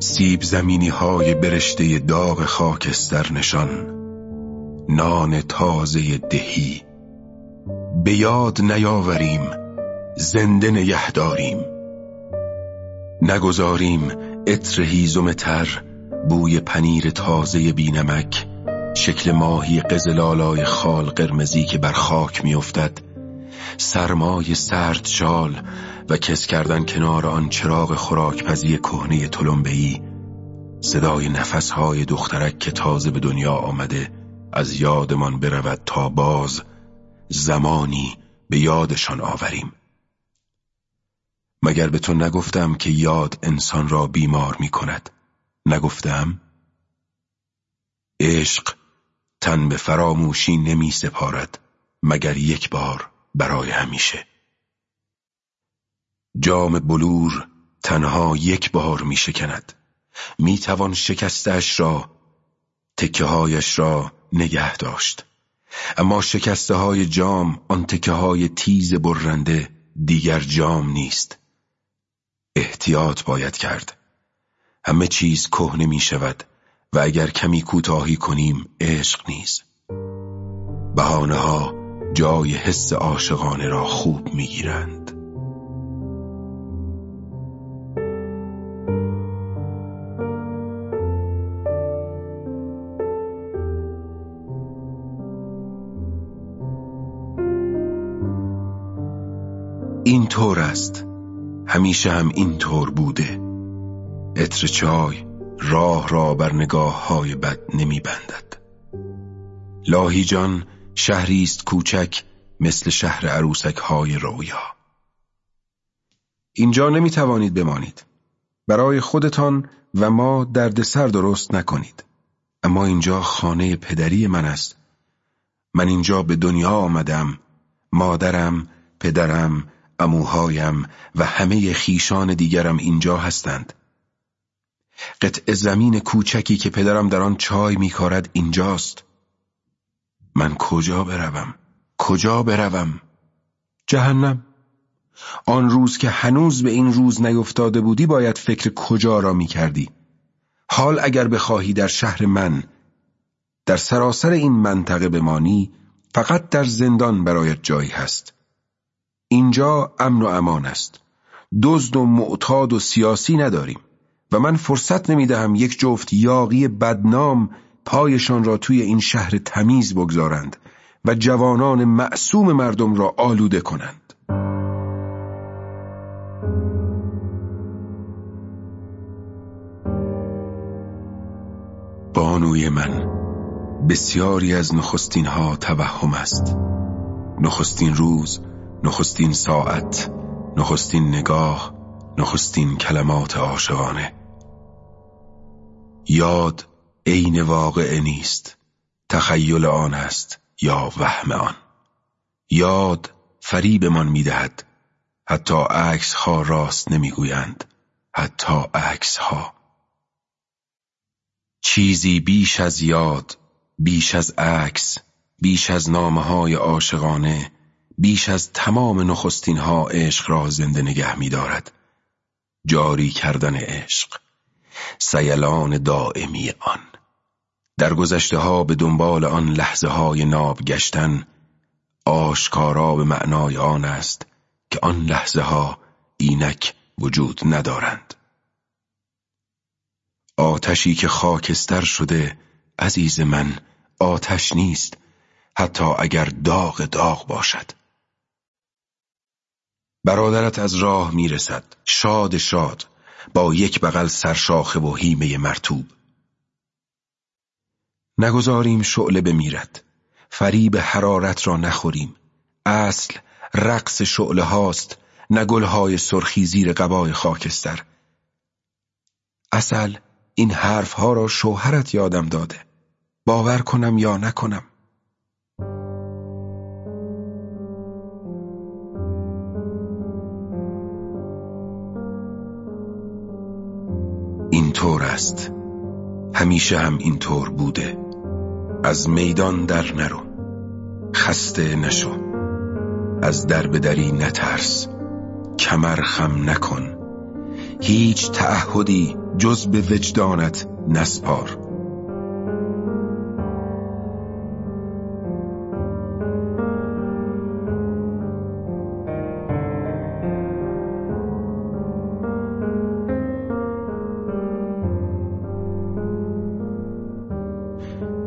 سیب زمینی های برشته داغ خاکستر نشان. نان تازه دهی. به یاد نیاوریم زنده نگه داریم. نگذاریم عطر هیزم تر بوی پنیر تازه بینمک شکل ماهی قزلالای خال قرمزی که بر خاک میافتد. سرمای سرد شال و کس کردن کنار آن چراغ خوراکپزی کهنه تلمبهی صدای نفسهای دخترک که تازه به دنیا آمده از یادمان برود تا باز زمانی به یادشان آوریم. مگر به تو نگفتم که یاد انسان را بیمار می کند نگفتم؟ عشق تن به فراموشی نمی سپارد مگر یک بار برای همیشه؟ جام بلور تنها یک بار می شکند. می توان شکستش را تکه هایش را نگه داشت. اما شکسته های جام آن تکه های تیز برنده دیگر جام نیست. احتیاط باید کرد. همه چیز کهنه می شود و اگر کمی کوتاهی کنیم عشق نیز. بهانه ها جای حس عاشقانه را خوب می گیرند. این طور است. همیشه هم این طور بوده. عطر چای راه را بر نگاه های بد نمی بندد لاهی جان شهری است کوچک مثل شهر عروسک های رویا. اینجا نمی توانید بمانید. برای خودتان و ما دردسر درست نکنید. اما اینجا خانه پدری من است. من اینجا به دنیا آمدم. مادرم پدرم اموهایم و همه خیشان دیگرم اینجا هستند. قطع زمین کوچکی که پدرم در آن چای میکارد اینجاست. من کجا بروم؟ کجا بروم؟ جهنم. آن روز که هنوز به این روز نیفتاده بودی باید فکر کجا را می‌کردی؟ حال اگر بخواهی در شهر من در سراسر این منطقه بمانی فقط در زندان برایت جایی هست. اینجا امن و امان است. دزد و معتاد و سیاسی نداریم و من فرصت نمی‌دهم یک جفت یاقی بدنام پایشان را توی این شهر تمیز بگذارند و جوانان معصوم مردم را آلوده کنند. بانوی من بسیاری از نخستین ها توهم است. نخستین روز نخستین ساعت نخستین نگاه نخستین کلمات عاشقانه. یاد عین واقع نیست تخیل آن است یا وهم آن. یاد فریبمان می‌دهد حتی عکس ها راست نمی‌گویند حتی عکس ها. چیزی بیش از یاد بیش از عکس بیش از نامه های عاشقانه بیش از تمام نخستین ها عشق را زنده نگه می دارد. جاری کردن عشق سیلان دائمی آن. در گذشته ها به دنبال آن لحظه های ناب گشتن آشکارا به معنای آن است که آن لحظه ها اینک وجود ندارند. آتشی که خاکستر شده عزیز من آتش نیست حتی اگر داغ داغ باشد. برادرت از راه می‌رسد. شاد شاد. با یک بغل سرشاخه و هیمه مرتوب. نگذاریم شعله بمیرد. فریب حرارت را نخوریم. اصل رقص شعله هاست نگل های سرخی زیر قبای خاکستر. اصل این حرف ها را شوهرت یادم داده. باور کنم یا نکنم. طور است. همیشه هم اینطور بوده. از میدان در نرو. خسته نشو. از در دری نترس. کمر خم نکن. هیچ تعهدی جز به وجدانت نسپار.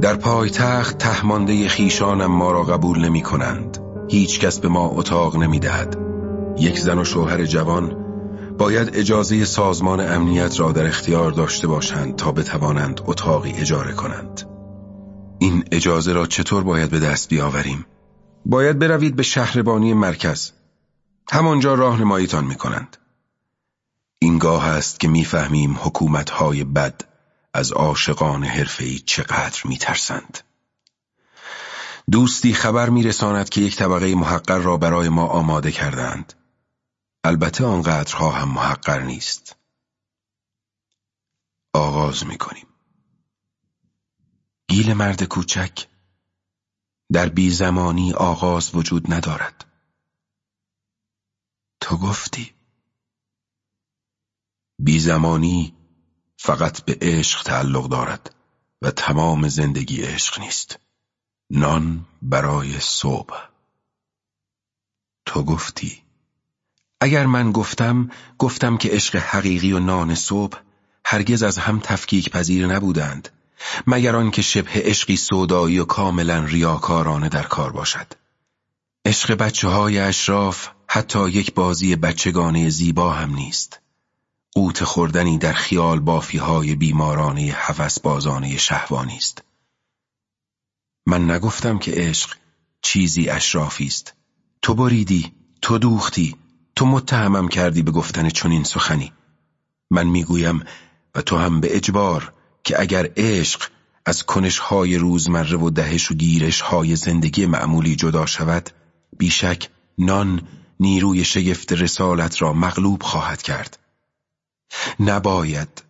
در پایتخت تهمانده خیشانم ما را قبول نمی کنند. هیچ کس به ما اتاق نمی دهد. یک زن و شوهر جوان باید اجازه سازمان امنیت را در اختیار داشته باشند تا بتوانند اتاقی اجاره کنند. این اجازه را چطور باید به دست بیاوریم؟ باید بروید به شهربانی مرکز. همانجا راهنماییتان می کنند. این گاه است که می‌فهمیم حکومتهای بد از عاشقان حرفه‌ای چقدر میترسند. دوستی خبر میرساند که یک طبقه محقر را برای ما آماده کردند البته آنقدرها هم محقر نیست. آغاز می‌کنیم. گیل مرد کوچک در بی زمانی آغاز وجود ندارد. تو گفتی. بی زمانی فقط به عشق تعلق دارد و تمام زندگی عشق نیست. نان برای صبح. تو گفتی اگر من گفتم گفتم که عشق حقیقی و نان صبح هرگز از هم تفکیک پذیر نبودند مگر آنکه شبه عشقی سودایی و کاملا ریاکارانه در کار باشد. عشق بچه های اشراف حتی یک بازی بچگانه زیبا هم نیست. قوت خوردنی در خیال بافی های بیمارانه حوث بازانه شهوانی است. من نگفتم که عشق چیزی اشرافی است. تو بریدی تو دوختی تو متهمم کردی به گفتن چنین سخنی. من می‌گویم و تو هم به اجبار که اگر عشق از کنشهای روزمره و دهش و گیرشهای زندگی معمولی جدا شود بیشک نان نیروی شگفت رسالت را مغلوب خواهد کرد. نباید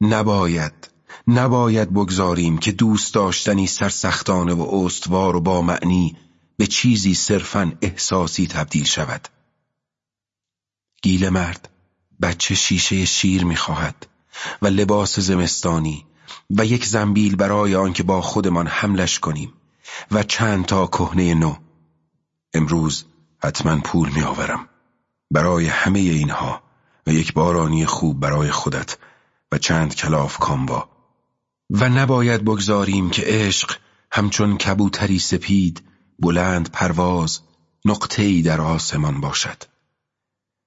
نباید نباید بگذاریم که دوست داشتنی سرسختانه و استوار و با معنی به چیزی صرفا احساسی تبدیل شود. گیل مرد بچه شیشه شیر می‌خواهد و لباس زمستانی و یک زنبیل برای آنکه با خودمان حملش کنیم و چند تا کهنه نو. امروز حتما پول میآورم. برای همه اینها و یک بارانی خوب برای خودت و چند کلاف کاموا. و نباید بگذاریم که عشق همچون کبوتری سپید بلند پرواز نقطه‌ای در آسمان باشد.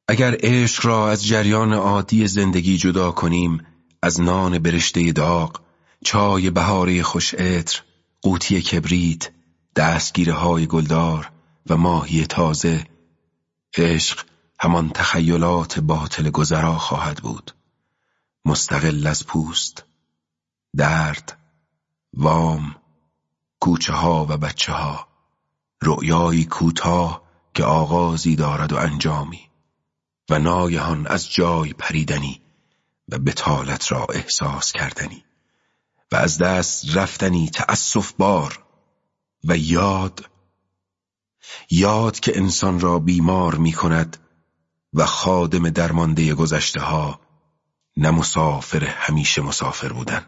اگر عشق را از جریان عادی زندگی جدا کنیم از نان برشته داغ چای بهاره خوش عطر قوطی کبریت دستگیره های گلدار و ماهی تازه عشق همان تخیلات باطل گذرا خواهد بود. مستقل از پوست درد وام کوچه ها و بچه ها رؤیایی کوتاه که آغازی دارد و انجامی و ناگهان از جای پریدنی و بتالت را احساس کردنی و از دست رفتنی تأسف بار و یاد یاد که انسان را بیمار می کند و خادم درمانده گذشته ها نه مسافر همیشه مسافر بودن.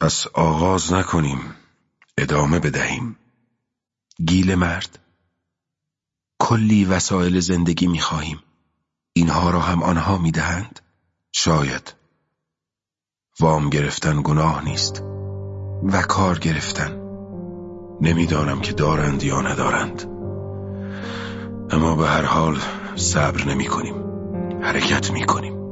پس آغاز نکنیم ادامه بدهیم. گیل مرد. کلی وسایل زندگی می‌خواهیم. اینها را هم آنها می‌دهند؟ شاید. وام گرفتن گناه نیست. و کار گرفتن. نمی‌دانم که دارند یا ندارند. اما به هر حال صبر نمی کنیم. حرکت می کنیم.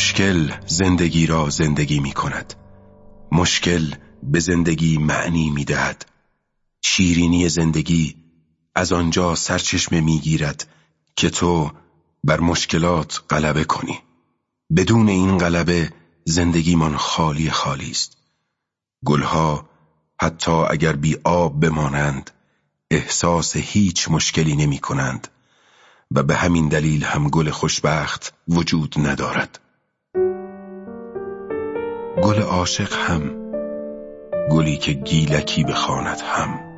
مشکل زندگی را زندگی می کند. مشکل به زندگی معنی می دهد. شیرینی زندگی از آنجا سرچشمه می گیرد که تو بر مشکلات غلبه کنی. بدون این غلبه زندگیمان خالی خالی است. گلها حتی اگر بی آب بمانند احساس هیچ مشکلی نمی کنند و به همین دلیل هم گل خوشبخت وجود ندارد. گل عاشق هم گلی که گیلکی بخواند هم.